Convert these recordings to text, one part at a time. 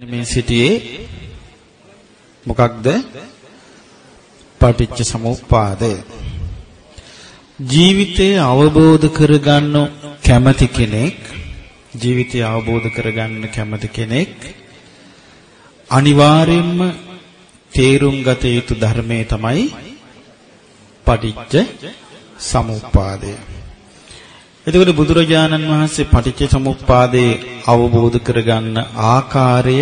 මේ සිටියේ මොකක්ද? පටිච්ච සමුප්පාදය. ජීවිතය අවබෝධ කරගන්න කැමති කෙනෙක් ජීවිතය අවබෝධ කරගන්න කැමති කෙනෙක් අනිවාර්යයෙන්ම තේරුම් ගත යුතු ධර්මයේ තමයි පටිච්ච සමුප්පාදය. එතකොට බුදුරජාණන් වහන්සේ පටිච්ච සමුප්පාදේ අවබෝධ කරගන්න ආකාරය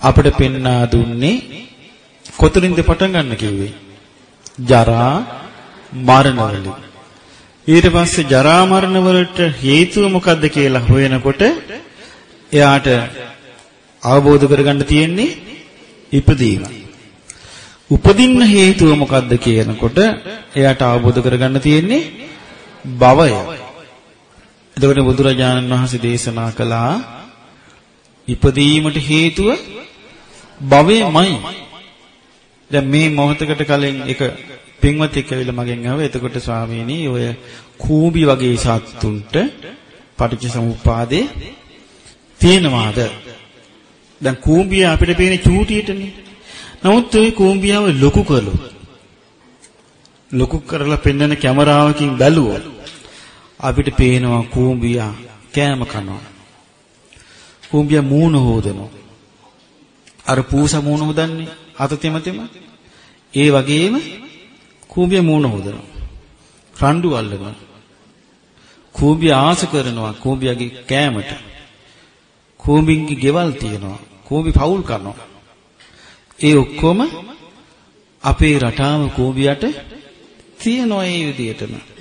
අපිට පෙන්වා දුන්නේ කොතනින්ද පටන් ගන්න කිව්වේ? ජරා මරණ වලින්. ඊට පස්සේ ජරා මරණ වලට හේතුව මොකද්ද කියලා හොයනකොට එයාට අවබෝධ කරගන්න තියෙන්නේ ඉපදීම. උපදින්න හේතුව මොකද්ද කියනකොට එයාට අවබෝධ කරගන්න තියෙන්නේ භවය. එතකොට බුදුරජාණන් වහන්සේ දේශනා කළා ඉපදීමට හේතුව භවයමයි. දැන් මේ මොහොතකට කලින් එක පින්වත්ෙක් ඇවිල්ලා මගෙන් ආවා. එතකොට ස්වාමීනි ඔය කූඹි වගේ සත්තුන්ට පටිච්චසමුප්පාදේ තියෙනවාද? දැන් කූඹිය අපිට පේන්නේ චූටියටනේ. නමුත් ওই කූඹියව ලොකු කළොත් ලොකු කරලා පෙන්වන කැමරාවකින් බැලුවොත් අපිට පේනවා කූඹියා කෑම කනවා. කූඹියා මූණ හොදනවා. අර පූස මූණ හොදන්නේ අත තෙම තෙම. ඒ වගේම කූඹියා මූණ හොදනවා. රණ්ඩු අල්ලනවා. කූඹියා ආස කරනවා කූඹියාගේ කෑමට. කූඹින්ගේ ගෙවල් තියෙනවා. කූඹි පවුල් කරනවා. ඒ ඔක්කොම අපේ රටාව කූඹියට තියෙනවා ඒ විදිහටම.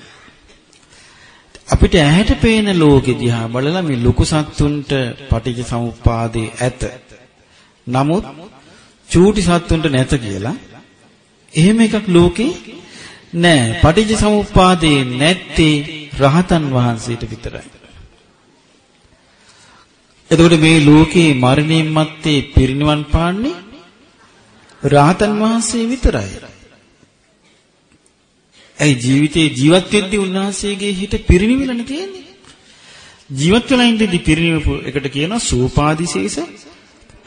අපිට ඇහැට පේන ලෝකෙ දිහා බලලා මේ ලොකු සත්තුන්ට පටිච්ච සමුප්පාදේ ඇත. නමුත් චූටි සත්තුන්ට නැත කියලා එහෙම එකක් ලෝකේ නෑ. පටිච්ච සමුප්පාදේ නැත්තේ රහතන් වහන්සේට විතරයි. එතකොට මේ ලෝකේ මරණයන් මත්තේ පිරිනිවන් පාන්නේ රහතන් වහන්සේ විතරයි. ඇයි ජීවිතේ ජීවත් වෙද්දී උන්වහන්සේගේ හිත පිරිනිවිලනේ තියෙන්නේ. ජීවත් වෙලා ඉඳිද්දි පිරිනිවපු එකට කියනවා සූපාදිශේෂ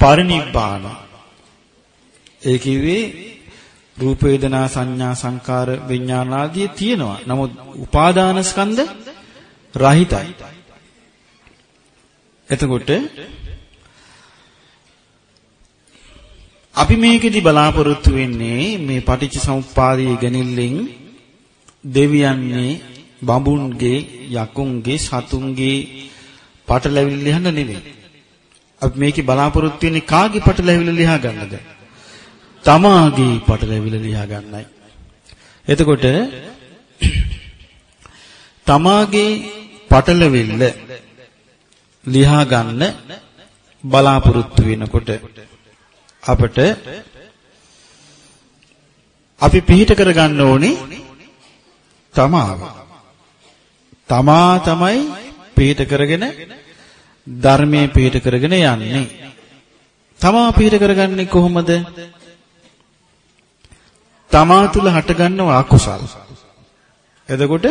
පරිනිබ්බාන. ඒ කිව්වේ රූප වේදනා සංඥා සංකාර විඥාන ආදී තියෙනවා. නමුත් උපාදාන ස්කන්ධ රහිතයි. එතකොට අපි මේකෙදි බලාපොරොත්තු වෙන්නේ මේ පටිච්ච සමුප්පාදයේ ගැනිල්ලෙන් දෙවියන්නේ බඹුන්ගේ යකුන්ගේ සතුන්ගේ පටලැවිලි ලියන්න නෙවෙයි. අපි මේකේ බලාපොරොත්තු වෙන්නේ කාගේ පටලැවිලි ලියා ගන්නද? තමාගේ පටලැවිලි ලියා ගන්නයි. එතකොට තමාගේ පටලැවිල්ල ලියා ගන්න බලාපොරොත්තු වෙනකොට අපට අපි පිළිහිට කරගන්න ඕනේ තමාව. තමා තමයි පිළිහිට කරගෙන ධර්මයේ පිළිහිට කරගෙන යන්නේ. තමා පිළිහිට කරගන්නේ කොහොමද? තමා තුල හටගන්නව අකුසල්. එතකොට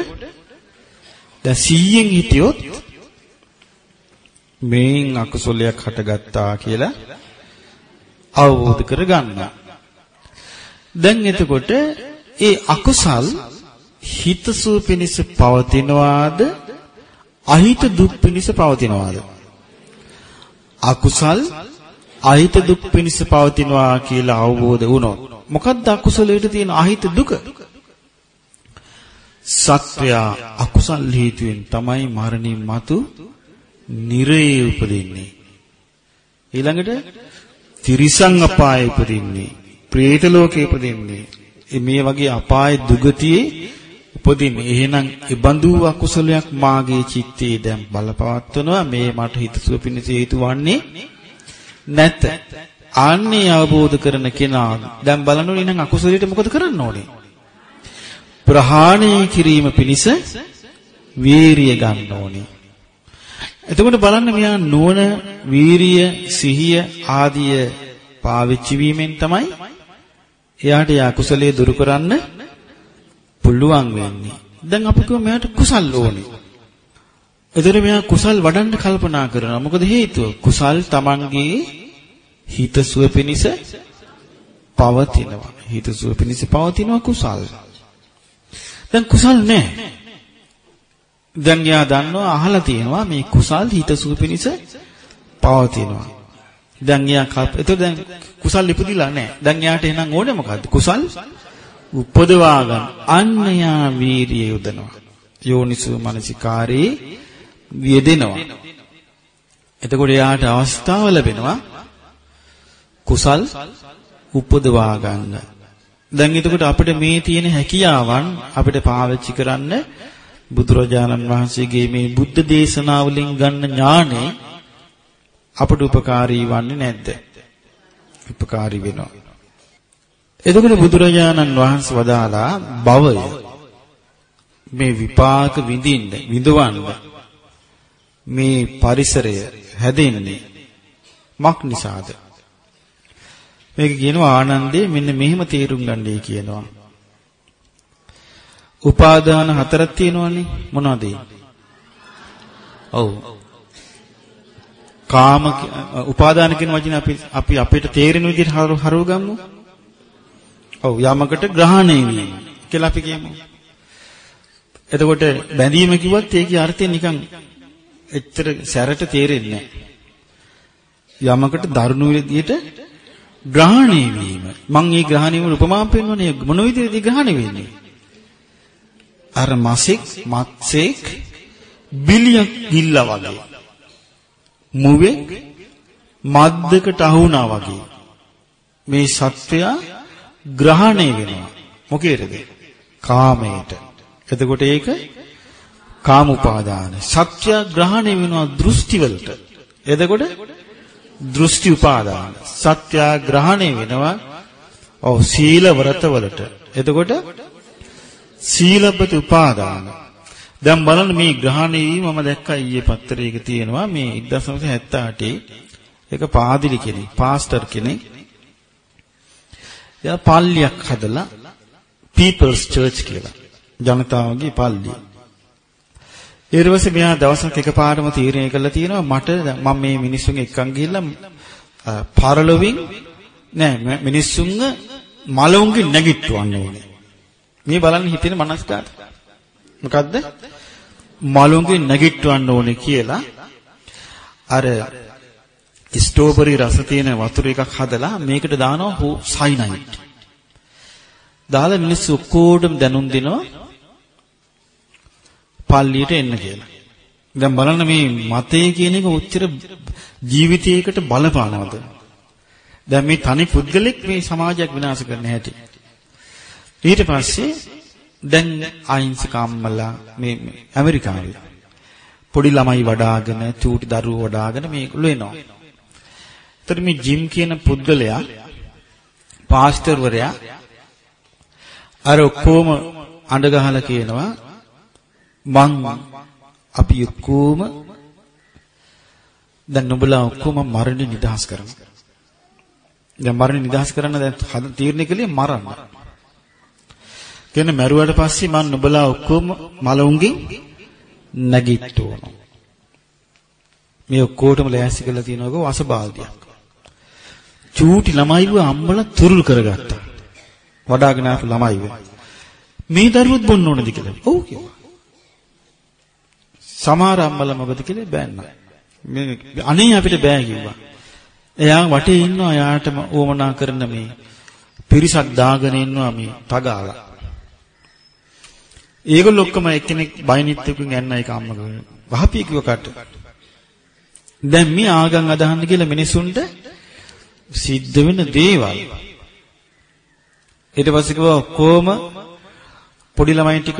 දැන් 100න් හිටියොත් මේන් අකුසලයක් හටගත්තා කියලා අවබෝධ කරගන්න. දැන් එතකොට ඒ අකුසල් හිතසුව පිණිස පවතිනවාද? අහිත දුක් පිණිස පවතිනවාද? අකුසල් අහිත දුක් පිණිස පවතිනවා කියලා අවබෝධ වුණොත් මොකද්ද අකුසලයට තියෙන අහිත දුක? සත්වයා අකුසල් හේතුවෙන් තමයි මරණින් මතු නිරේ උපදින්නේ. ඊළඟට තිරිසන් අපායේ උපදින්නේ പ്രേත ලෝකේ උපදින්නේ. මේ වගේ අපාය දුගතියේ උපදින්නේ. එහෙනම් ඒ බඳු අකුසලයක් මාගේ චිත්තේ දැන් බලපවත්වනවා. මේ මට හිතසුව පිණිස හේතු වන්නේ නැත. ආන්නේ අවබෝධ කරන කෙනා දැන් බලනෝනේ නම් අකුසලයට මොකද කරන්න ඕනේ? ප්‍රහාණය කිරීම පිණිස වීරිය ගන්න ඕනේ. එතකොට බලන්න මෙයා නුවණ, වීරිය, සිහිය ආදිය පාවිච්චි වීමෙන් තමයි එයාට යා කුසලයේ දුරු කරන්න පුළුවන් වෙන්නේ. දැන් අපි කිව්ව මෙයාට කුසල් ඕනේ. එතකොට මෙයා කුසල් වඩන්න කල්පනා කරනවා. මොකද හේතුව? කුසල් Tamanගේ හිතසුව පිණිස පවතිනවා. හිතසුව පිණිස පවතිනවා කුසල්. දැන් කුසල් නැහැ. දැන් යා දන්නවා අහලා තියෙනවා මේ කුසල් හිතසුව පිණිස පවතිනවා. දැන් යා කප එතකොට දැන් කුසල් ඉපදිලා නැහැ. දැන් යාට එහෙනම් ඕනේ මොකද්ද? කුසල් උපදවා ගන්න. අන්න යා වීරිය යොදනවා. යෝනිසෝ මනසිකාරේ වියදෙනවා. එතකොට යාට අවස්ථාව ලැබෙනවා කුසල් උපදවා ගන්න. දැන් එතකොට අපිට මේ තියෙන හැකියාවන් අපිට පාවිච්චි කරන්න බුදුරජාණන් වහන්සේගේ මේ බුද්ධ දේශනාවලින් ගන්න ඥානෙ අපට උපකාරී වන්නේ නැද්ද? උපකාරී වෙනවා. එතකොට බුදුරජාණන් වහන්සේ වදාලා භවය මේ විපාක විඳින්න විඳවන්න මේ පරිසරය හැදෙන්නේ මක් නිසාද? මේක කියනවා ආනන්දේ මෙන්න මෙහෙම තේරුම් ගන්නයි කියනවා. උපාදාන හතරක් තියෙනවනේ මොනවද ඔව් කාම උපාදාන කියන වචනේ අපි අපි අපිට තේරෙන විදිහට හරව ගමු. ඔව් යමකට ග්‍රහණය වීම කියලා අපි කියමු. එතකොට බැඳීම කිව්වත් ඒකේ අර්ථය නිකන් එච්චර සැරට තේරෙන්නේ නැහැ. යමකට දරුණු විදිහට ග්‍රහණය වීම. මම මේ ග්‍රහණය වල උපමාම් පෙන්වන්නේ මොන විදිහටද ග්‍රහණය වෙන්නේ? අර මාසෙක් මත්සෙක් බිලියක් ගිල්ලා වගේ. මුවෙක් මද්දකට අහු වුණා වගේ. මේ සත්වයා ග්‍රහණය වෙනවා. මොකේද? කාමයට. එතකොට ඒක කාම උපාදාන. සත්‍ය ග්‍රහණය වෙනවා දෘෂ්ටි වලට. එතකොට දෘෂ්ටි උපාදාන. සත්‍ය ග්‍රහණය වෙනවා ඔව් සීල වරත වලට. එතකොට සීලබ්බත උපාදාන. දැන් බලන්න මේ ග්‍රහණය වීම මම දැක්කා ඊයේ පත්තරයක තියෙනවා මේ 1978 එක පාදිලි කෙනෙක්, පාස්ටර් කෙනෙක්. එයා පල්ලියක් හදලා People's Church කියලා. ජනතාවගේ පල්ලිය. ඊට පස්සේ මෙයා දවසක් එකපාරම තීරණය කළා තියෙනවා මට මම මේ මිනිස්සුන් එක්කන් ගිහිල්ලා පරලොවින් නෑ මිනිස්සුන්ව මලවුන්ගේ නැගිටවන්න ඕනේ. මේ බලන්න හිතෙන මනස්කාර. මොකද්ද? මලුන්ගේ නැගිටවන්න ඕනේ කියලා අර ස්ට්‍රෝබරි රස තියෙන වතුර එකක් හදලා මේකට දානවා සයිනයිට්. දාලා මිනිස්සු ඔක්කොටම දැනුම් දෙනවා පල්ලියට එන්න කියලා. දැන් බලන්න මේ මතය කියන එක උච්චර ජීවිතයකට බලපානවද? දැන් මේ තනි පුද්ගලෙක් මේ සමාජයක් විනාශ කරන්න හැටි. ඊට පස්සේ දැන් අහිංසක අම්මලා මේ ඇමරිකාවේ පොඩි ළමයි වඩාගෙන චූටි දරුවෝ වඩාගෙන මේගොල්ලෝ එනවා. ඒතර මේ ජිම් කියන පුද්ගලයා පාස්ටර්වරයා අර ඔක්කොම අඬ ගහලා කියනවා මං අපි ඔක්කොම දැන් නුඹලා ඔක්කොම මරණය නිදහස් කරනවා. දැන් මරණය නිදහස් කරන්න දැන් තීරණය කළේ මරන්න. කියන මැරුවට පස්සේ මම නුඹලා ඔක්කොම මලුන්ගෙන් නැගිට්ටෝනවා. මේ ඔක්කොටම ලෑස්ති කරලා තියෙනවක වසබාල්දියක්. චූටි ළමයිව අම්මලා තුරුල් කරගත්තා. වඩාගෙන ආපු ළමයිව. මේ දරුවොත් බොන්න ඕනද කියලා. ඔව් කිව්වා. සමහර අම්මලා මොකද කියලා බෑන්නා. මේ අනේ අපිට බෑ කිව්වා. එයා වටේ ඉන්නවා එයාටම ඕමනා කරන මේ පිරිසක් දාගෙන ඉන්නවා මේ තගාලා. ඒගොල්ලෝ ඔක්කොම එක්කෙනෙක් බයිනිත් එකකින් යන්න ඒක අම්මගේ වහපිය කිව්ව කට. දැන් මේ ආගම් අදහන්න කියලා මිනිසුන්ට සිද්ධ වෙන දේවල්. ඊට පස්සේ කිව්වා ඔක්කොම පොඩි ළමයි ටික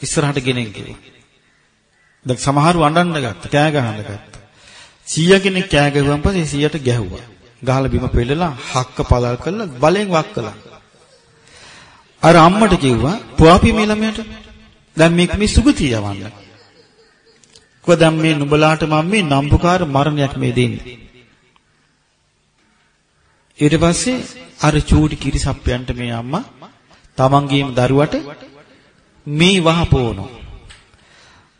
ඉස්සරහට ගෙනෙන් කිව්වා. දැන් සමහරව අඬන්න ගත්තා, කෑ ගහන්න ගත්තා. 100 කෙනෙක් කෑ ගැහුවන් පස්සේ 100ට ගැහුවා. ගහලා බිම පෙළලා හක්ක පළල් කරලා බලෙන් වක් කළා. අර අම්මට කිව්වා පුවාපි මේ ළමයට දැන් මේක මේ සුගතිය යවන්න. කොහොද මේ නුඹලාට මම මේ නම්බුකාර මරණයක් මේ දෙන්නේ. ඊට පස්සේ අර චූටි කිරිසප්පයන්ට මේ අම්මා තමන්ගේම දරුවට මේ වහපෝනෝ.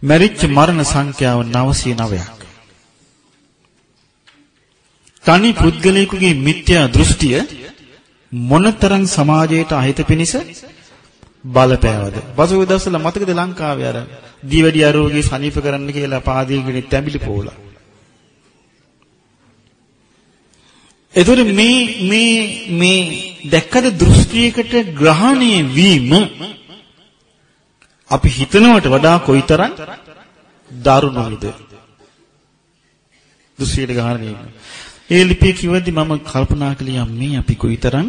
මරිච්ච මරණ සංඛ්‍යාව 909ක්. තනි පුද්ගලයෙකුගේ මිත්‍යා දෘෂ්ටිය මොනතරම් සමාජයට අහිත පිනිස බලපෑවද? පසුගිය දවස්වල මතකද ලංකාවේ අර දීවැඩි ආරෝග්‍ය සනීප කරන්න කියලා පාදීගෙන තැඹිලි පොවලා. එතකොට මේ මේ මේ දැක්කද දෘෂ්ටියකට ග්‍රහණය වීම අපි හිතනවට වඩා කොයිතරම් දරුණුද? දෘෂ්ටියට ග්‍රහණය වීම. ඒ ලිපිය කිව්වදී මම කල්පනා කළේ මේ අපි කොයිතරම්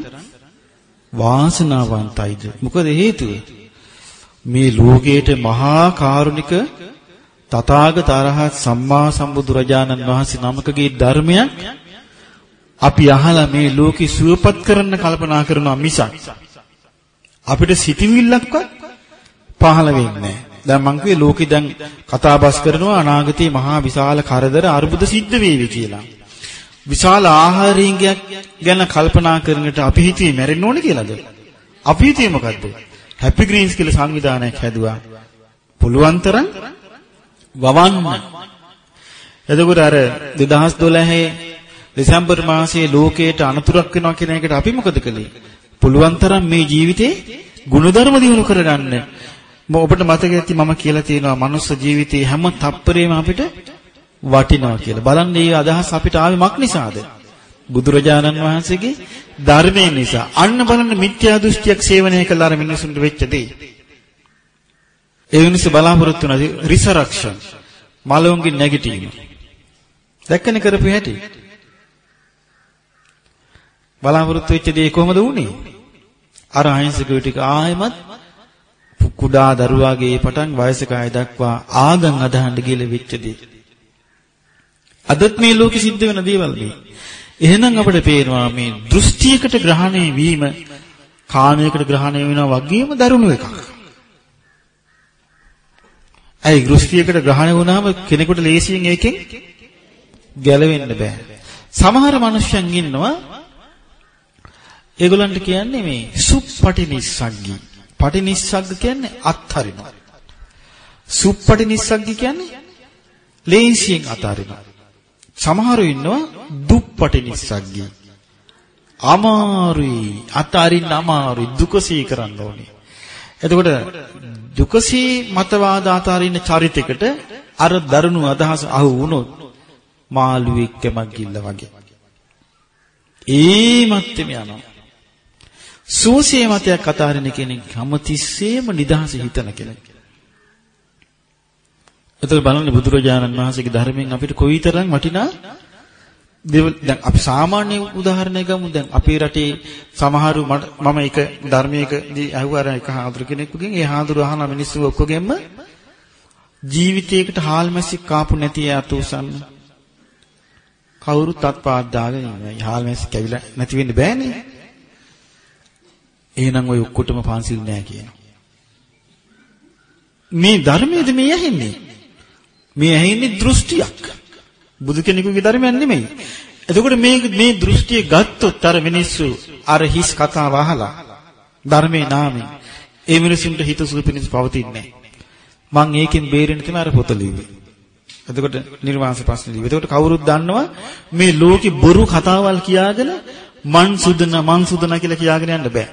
වාසනාවන්තයිද? මොකද හේතුව? මේ ලෝකේට මහා කාරුණික තථාගත අරහත් සම්මා සම්බුදුරජාණන් වහන්සේ නමකගේ ධර්මයක් අපි අහලා මේ ලෝකෙ සුවපත් කරන්න කල්පනා කරනවා මිසක් අපිට සිතිවිල්ලක්වත් පහළ වෙන්නේ නැහැ. දැන් මං කිව්වේ ලෝකෙ දැන් කතාබස් කරනවා අනාගතේ මහා විශාල කරදර අර්බුද සිද්ධ වේවි කියලා. විශාල ආහාරයෙන් ගැන කල්පනා කරනකොට අපි හිතුවේ මැරෙන්න ඕනේ කියලාද? අපි හිතුවේ මොකද්ද? හැපි ග්‍රීන්ස් කියලා සංවිධානයක් හැදුවා. පුළුවන් තරම් වවන්න. එතකොට අර 2012 දෙසැම්බර් මාසයේ ලෝකයට අනතුරක් වෙනවා කියන එකට අපි මොකද කළේ? පුළුවන් තරම් මේ ජීවිතේ ගුණධර්ම දිනු කරගන්න. ඔබට මතක ඇති මම කියලා තියෙනවා මනුස්ස ජීවිතේ හැම තප්පරේම අපිට වටිනවා කියලා. බලන්න මේ අදහස් අපිට ආවේ මක් නිසාද? බුදුරජාණන් වහන්සේගේ ධර්මය නිසා. අන්න බලන්න මිත්‍යා දෘෂ්ටියක් සේවනය කළ අර මිනිසුන්ට වෙච්ච දේ. ඒ මිනිස්සු බලාපොරොත්තු වෙන රිසරක්ෂන් මලවුන්ගේ නැගිටීම. දැක්කනේ කරපු හැටි. බලාපොරොත්තු වෙච්ච දේ කොහොමද වුනේ? අර අහිංසකව ටික ආයෙමත් කුඩා දරුවාගේ පටන් වයසක අය දක්වා ආගම් අදහන්න කියලා වෙච්ච දේ. අදත් මේ ලෝකෙ සිද්ධ වෙන දේවල් මේ. එහෙනම් අපිට පේනවා මේ දෘෂ්ටියකට ග්‍රහණය වීම කාමයකට ග්‍රහණය වෙනවා වගේම දරුණු එකක්. ඇයි දෘෂ්ටියකට ග්‍රහණය වුණාම කෙනෙකුට ලේසියෙන් ඒකෙන් ගැලවෙන්න බෑ. සමහර මිනිස්සුන් ඉන්නවා ඒගොල්ලන්ට කියන්නේ මේ සුප්පටිනිස්සග්ගී. පටිනිස්සග්ග කියන්නේ අත්හරිනවා. සුප්පටිනිස්සග්ගී කියන්නේ ලේසියෙන් අතාරිනවා. සමහරු ඉන්නවා දුප්පටිනිස්සග්ගී. අමාරුයි අතාරින්න අමාරුයි දුකසී කරන්න ඕනේ. එතකොට දුකසී මතවාද අතාරින්න චරිතයකට අර දරුණු අදහස අහු වුණොත් මාළුවෙක් කැමක් ගිල්ල වගේ. ඒ මැත්තේම යනවා. සෝසිය මතයක් අතාරින කෙනෙක් හැමතිස්සෙම නිදහස හිතන කෙනෙක්. එතකොට බලන්න බුදුරජාණන් වහන්සේගේ ධර්මයෙන් අපිට කොයිතරම් වටිනා දැන් අපි සාමාන්‍ය උදාහරණයක් ගමු. දැන් අපේ රටේ සමහරු මම එක ධර්මයකදී අහුවර එක හාමුදුර කෙනෙකුගෙන් ඒ හාමුදුර අහන මිනිස්සු ඔක්කොගෙම ජීවිතයකට හාල් මැස්සෙක් කාපු නැති යාතු උසන්න. කවුරුත් අත්පාත් දාගෙන ඉන්නේ හාල් මැස්සෙක් කැවිලා නැති වෙන්න බෑනේ. එහෙනම් ඔය ඔක්කොටම පන්සිල් නෑ කියනවා. මේ ධර්මයේද මේ ඇහෙන්නේ? මේ ඇහෙන්නේ දෘෂ්ටියක්. බුදු කෙනෙකුගේ ධර්මයක් නෙමෙයි. එතකොට මේ මේ දෘෂ්ටිය ගත්තොත් අර මිනිස්සු අර හිස් කතාව අහලා ධර්මයේ නාමයෙන් ඒ මිනිසුන්ට හිත සුවපිනිස් පවතින්නේ මං ඒකෙන් බේරෙන්න තමයි අර පොත ලිව්වේ. එතකොට නිර්වාණස ප්‍රශ්න ලිව්වේ. එතකොට කවුරුත් දන්නවා මේ ලෝකේ බොරු කතාවල් කියාගෙන මන් සුදන මන් සුදන කියලා කියාගෙන යන්න බෑ.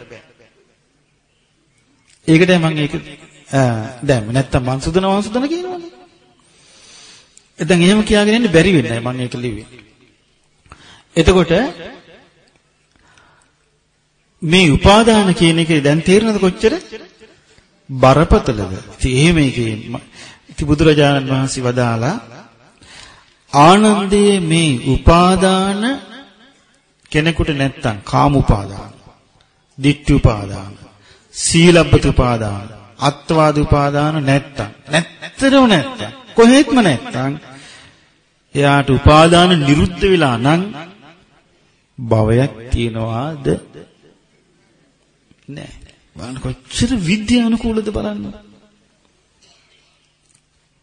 ඒකටයි මම ඒක දැන් නැත්තම් මං සුදන මං සුදන කියනවනේ. දැන් එහෙම කියාගෙන ඉන්න බැරි වෙන්නේ මම ඒක ලිව්වේ. එතකොට මේ උපාදාන කියන එකේ දැන් තේරෙනවද කොච්චර බරපතලද? ඉතින් එහෙම එකේ ඉති බුදුරජාණන් වහන්සේ වදාලා ආනන්දයේ මේ උපාදාන කෙනෙකුට නැත්තම් කාම උපාදාන, ditthi උපාදාන, සීලබ්බත උපාදාන අත්වාද උපාදාන නැත්තම්. නැත්තරම නැත්තම්. කොහෙත්ම නැත්තම් එයාට උපාදාන නිරුද්ධ වෙලා නම් භවයක් තියනවාද? නෑ. බලන්න කොච්චර විද්‍යානුකූලද බලන්න.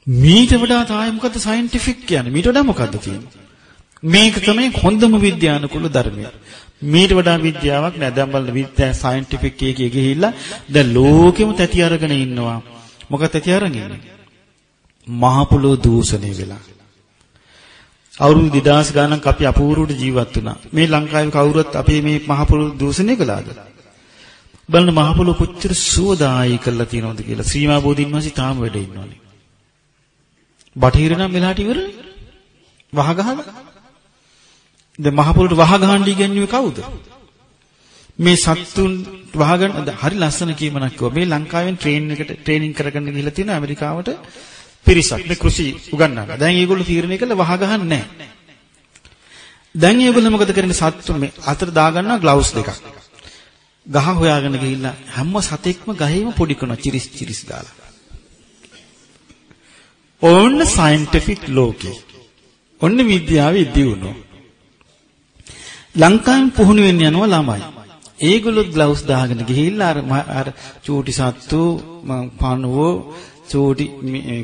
මීට වඩා තායි මොකද්ද සයන්ටිෆික් කියන්නේ? මීට වඩා මොකද්ද තියෙන්නේ? මේක තමයි හොඳම විද්‍යානුකූල ධර්මය මීට වඩා විද්‍යාවක් නෑ. දැන් බලන්න විද්‍යා සයන්ටිෆික් එකේ ගිහිල්ලා දැන් ලෝකෙම තැති අරගෙන ඉන්නවා. මොකද තැති අරගෙන ඉන්නේ? මහ පොළොව දූෂණය වෙලා. අවුරුදු 2000 ගණනක් අපි අපූර්වට ජීවත් වුණා. මේ ලංකාවේ කවුරුත් අපේ මේ මහ පොළොව දූෂණය කළාද? බලන්න මහ පොළොව කොච්චර සුවදායි කරලා තියෙනවද කියලා. සීමා බෝධින් වහන්සේ තාම වැඩ ඉන්නවනේ. බටහිර නම් වෙලාට ඉවර වහ ගහලා. දැන් මහ පොළොවට වහ ගහන්න ඉගෙනුවේ කවුද? මේ සත්තුන් වහගෙන හරි ලස්සන කීමනක් කිව්වා. මේ ලංකාවෙන් ට්‍රේන් එකට ට්‍රේනින් කරගන්න ගිහිල්ලා තියෙන ඇමරිකාවට පිරිසක් මේ කෘෂි උගන්වනවා. දැන් ඒගොල්ලෝ තීරණය කළා වහ ගහන්නේ නැහැ. දැන් ඒගොල්ලෝ මොකද කරන්නේ සත්තු මේ අතට දාගන්නවා ග්ලව්ස් දෙකක්. ගහ හොයාගෙන ගිහිල්ලා හැම සතෙක්ම ගහේම පොඩි කරනවා චිරිස් චිරිස් දාලා. ඕන්න සයන්ටිෆික් ලෝකේ. ඔන්න විද්‍යාවේ දියුණුව. ලංකාවෙන් පුහුණු වෙන්න යනවා ළමයි. ඒගොල්ලෝ ග්ලව්ස් දාගෙන ගිහිල්ලා අර අර චූටි සත්තු පණුවෝ චූටි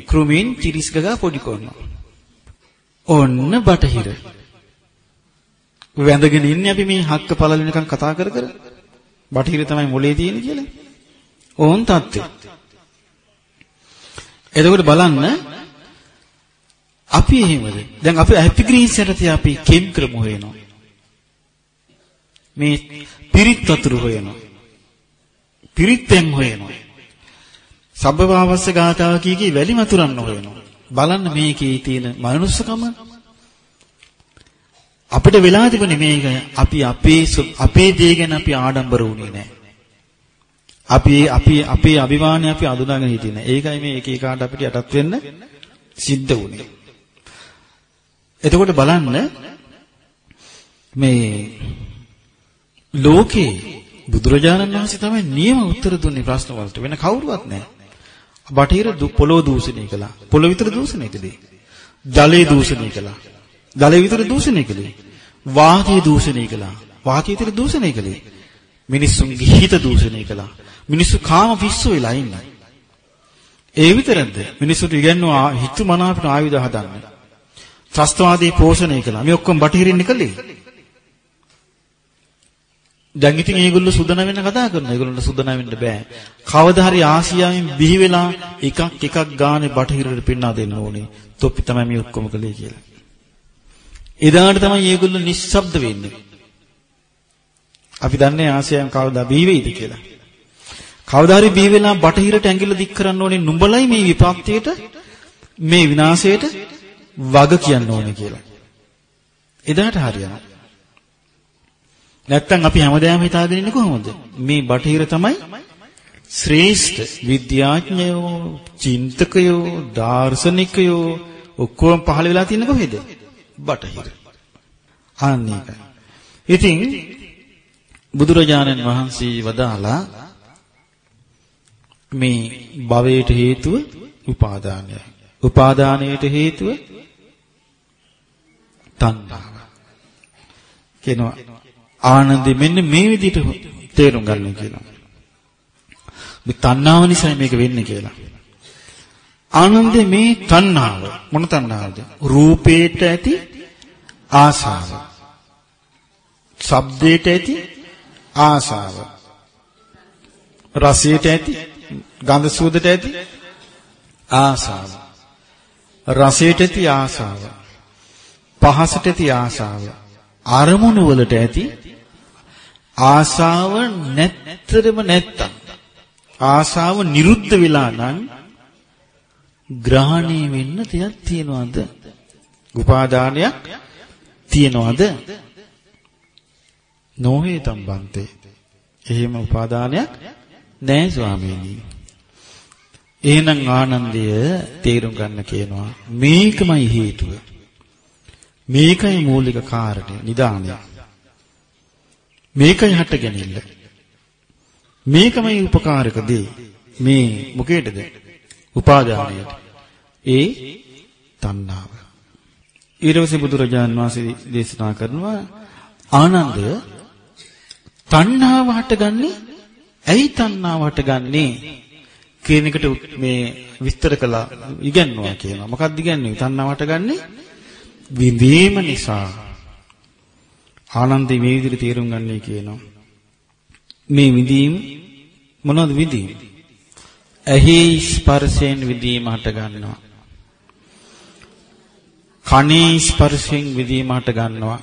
කෘමීන් චිරිස් ගගා පොඩි කරනවා. ඔන්න බටහිර. වැඳගෙන ඉන්නේ අපි මේ හක්ක පළල වෙනකන් කතා කර කර. බටහිර තමයි මොලේ තියෙන්නේ කියලා. ඕන් තත්ත්වය. එතකොට බලන්න අපි එහෙමද? දැන් අපි ඇපිග්‍රීන්ස් යටතේ අපි කෙම් ක්‍රම හොයනවා. මේ පිරිත් වතුර හොයනවා. පිරිත්ෙන් හොයනවා. සබ්බභාවස්ස ගාථාව කී කී වැලි මතුරන්න හොයනවා. බලන්න මේකේ තියෙන මනුස්සකම අපිට වෙලා තිබුණේ මේක අපි අපේ අපේ දේ ගැන අපි ආඩම්බර වුණේ නැහැ. අපි අපි අපේ අභිමානය අපි අඳුනාගෙන හිටියේ නැහැ. ඒකයි මේ එක එකාට අපිට යටත් වෙන්න සිද්ධ වුණේ. එතකොට බලන්න මේ ලෝකේ බුදුරජාණන් වහන්සේ තමයි නියම උත්තර දුන්නේ ප්‍රශ්න වලට වෙන කවුරුවත් නැහැ. බටහිර පොළොව දූෂණය කළා. පොළොව විතර දූෂණය කළේ. ජලය දූෂණය කළා. ජලය විතර දූෂණය කළේ. වාතය දූෂණය කළා. වාතය විතර දූෂණය කළේ. මිනිස්සුන්ගේ හිත දූෂණය කළා. මිනිස්සු කාම පිස්සු වෙලා ඉන්නේ. ඒ විතරද මිනිස්සුන්ට ඉගෙනුවා හිතු මනාපට ආයුධ හදන්න. ත්‍රස්තවාදී පෝෂණය කළා. මේ ඔක්කොම බටහිරින් කළේ. දැන් ඉතින් මේගොල්ලෝ සුදන වෙන්න කතා කරනවා. ඒගොල්ලන්ට සුදන වෙන්න බෑ. කවදා හරි ආසියාවෙන් බිහි වෙලා එකක් එකක් ගානේ බටහිරට පෙන්වා දෙන්න ඕනේ. තොප්පි තමයි මේ ඔක්කොම කළේ කියලා. එදාට තමයි මේගොල්ලෝ නිශ්ශබ්ද වෙන්නේ. අපි දන්නේ ආසියාවෙන් කවදා බිහි වෙයිද කියලා. කවදා හරි බිහි වෙලා බටහිරට ඇඟිල්ල දික් කරන්න ඕනේ නුඹලයි මේ විපත්තියට මේ විනාශයට වග කියන්න ඕනේ කියලා. එදාට හරියනවා. නැත්තම් අපි හැමදාම හිතාගෙන ඉන්නේ කොහොමද? මේ බටහිර තමයි ශ්‍රේෂ්ඨ විද්‍යාඥයෝ, චින්තකයෝ, දාර්ශනිකයෝ ඔක්කොම පහළ වෙලා තියෙන්නේ කොහෙද? බටහිර. අන්න ඒකයි. ඉතින් බුදුරජාණන් වහන්සේ වදාලා මේ භවයට හේතුව උපාදානයයි. උපාදානයට හේතුව තණ්හාව. කියනවා ආනන්දෙ මෙන්න මේ විදිහට තේරුම් ගන්න කියනවා. මේ තණ්හාව නිසා මේක වෙන්නේ කියලා. ආනන්දේ මේ තණ්හාව මොන තණ්හාවද? රූපේට ඇති ආසාව. ශබ්දයට ඇති ආසාව. රසයට ඇති ගන්ධ සුවඳට ඇති ආසාව. රසයට ඇති ආසාව. පහසට ඇති ආසාව. අරමුණු වලට ඇති ආසාව නැත්තරම නැත්තම් ආසාව නිරුද්ධ වෙලා නම් ග්‍රහණය වෙන්න තියක් තියනවද? උපාදානයක් තියනවද? නොහේ තම්බන්තේ. එහෙම උපාදානයක් නැහැ ස්වාමීනි. එහෙනම් ආනන්දය තේරුම් ගන්න කියනවා මේකමයි හේතුව. මේකයි මූලික කාරණය නිදානය. මේකයි හටගැනිල්ල. මේකමයි උපකාරක දේ. මේ මොකේදද? උපාදානයට. ඒ තණ්හාව. ඊළඟට බුදුරජාන් වහන්සේ දේශනා කරනවා ආනන්දය තණ්හාව හටගන්නේ ඇයි තණ්හාව හටගන්නේ කියන එකට මේ විස්තර කළා ඉගන්නවා කියනවා. මොකක්ද ඉගන්නේ? තණ්හාව හටගන්නේ විඳීම නිසා ආනන්දේ මේ විදිහට තේරුම් ගන්නයි කියනවා. මේ විඳීම මොනවද විඳීම? ඇහි ස්පර්ශයෙන් විඳීම හට ගන්නවා. කනේ ස්පර්ශයෙන් විදීම හට ගන්නවා.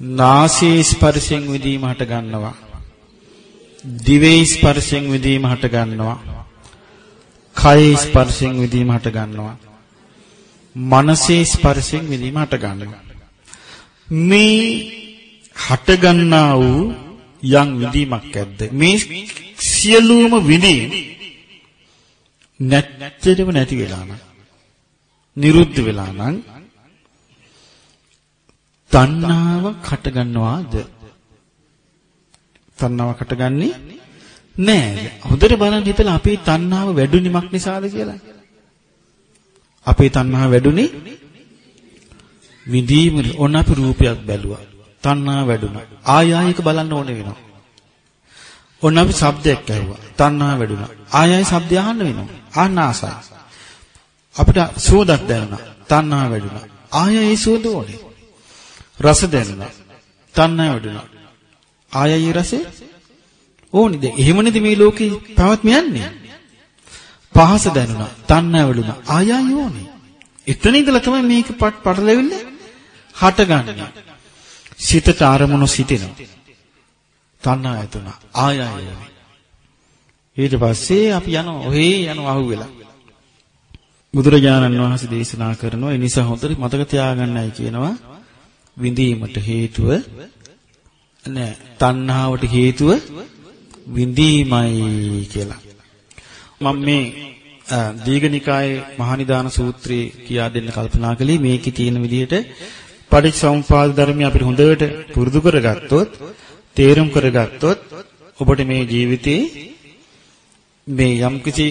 නාසයේ ස්පර්ශයෙන් විදීම හට ගන්නවා. දිවේ ස්පර්ශයෙන් විදීම හට ගන්නවා. කයේ ස්පර්ශයෙන් විදීම හට ගන්නවා. මනසේ ස්පර්ශයෙන් විදීම හට ගන්නවා. මේ හට ගන්නා වූ යම් විදීමක් ඇද්ද? මේ සියලුම විදීම් නැත්තේම නැති වෙලා නම් නිරුද්ධ වෙලා නම් තණ්හාව කට ගන්නවාද? තණ්හාව කටගන්නේ නෑ. හොඳට බලන්න හිතලා අපේ තණ්හාව වැඩුණිමක් නිසාද කියලා. අපේ තණ්හාව වැඩුණේ විඳීම ඕන අපි රූපයක් බැලුවා. තණ්හාව වැඩුණා. ආය ආයක බලන්න ඕනේ වෙනවා. ඕන අපි ශබ්දයක් ඇහුවා. තණ්හාව වැඩුණා. ආය ආය ශබ්දය අහන්න වෙනවා. ආන්න ආසයි. අපිට සුවඳක් දැනුණා. තණ්හාව වැඩුණා. ආය ඒ සුවඳ ඕනේ. රස දැනුණා. තණ්හාව වැඩුණා. ආයයි රසේ ඕනිද? එහෙම නේද මේ ලෝකේ පැවැත්ම යන්නේ? පහස දැනුණා, තණ්හාව වලුණා. ආයයි ඕනේ. එතන ඉඳලා තමයි මේක පටලෙවිල්ල හටගන්නේ. සිතට අරමුණු සිටිනවා. තණ්හා ඇතුණා. ආයයි ඕනේ. ඊට පස්සේ අපි යනවා ඔහේ යනවා අහුවෙලා. බුදුරජාණන් වහන්සේ දේශනා කරනවා ඒ නිසා හොඳට මතක තියාගන්නයි කියනවා විඳීමට හේතුව නෑ තණ්හාවට හේතුව විඳීමයි කියලා. මම මේ දීඝනිකායේ මහනිදාන සූත්‍රය කියා දෙන්න කල්පනා කළේ මේකේ තියෙන විදිහට පටිච්චසමුපාද ධර්මය අපිට හොඳට පුරුදු කරගත්තොත් තේරුම් කරගත්තොත් ඔබට මේ ජීවිතේ මේ යම්කිසි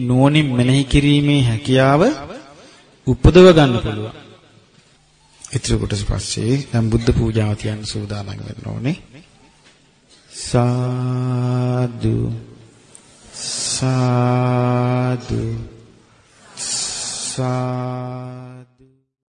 නුවණින් මෙනෙහි කිරීමේ හැකියාව උපදව ගන්න පුළුවන්. ඉතිරි කොටස පස්සේ දැන් බුද්ධ පූජාව තියන්න සූදානම් වෙන්න ඕනේ. සාදු සාදු සා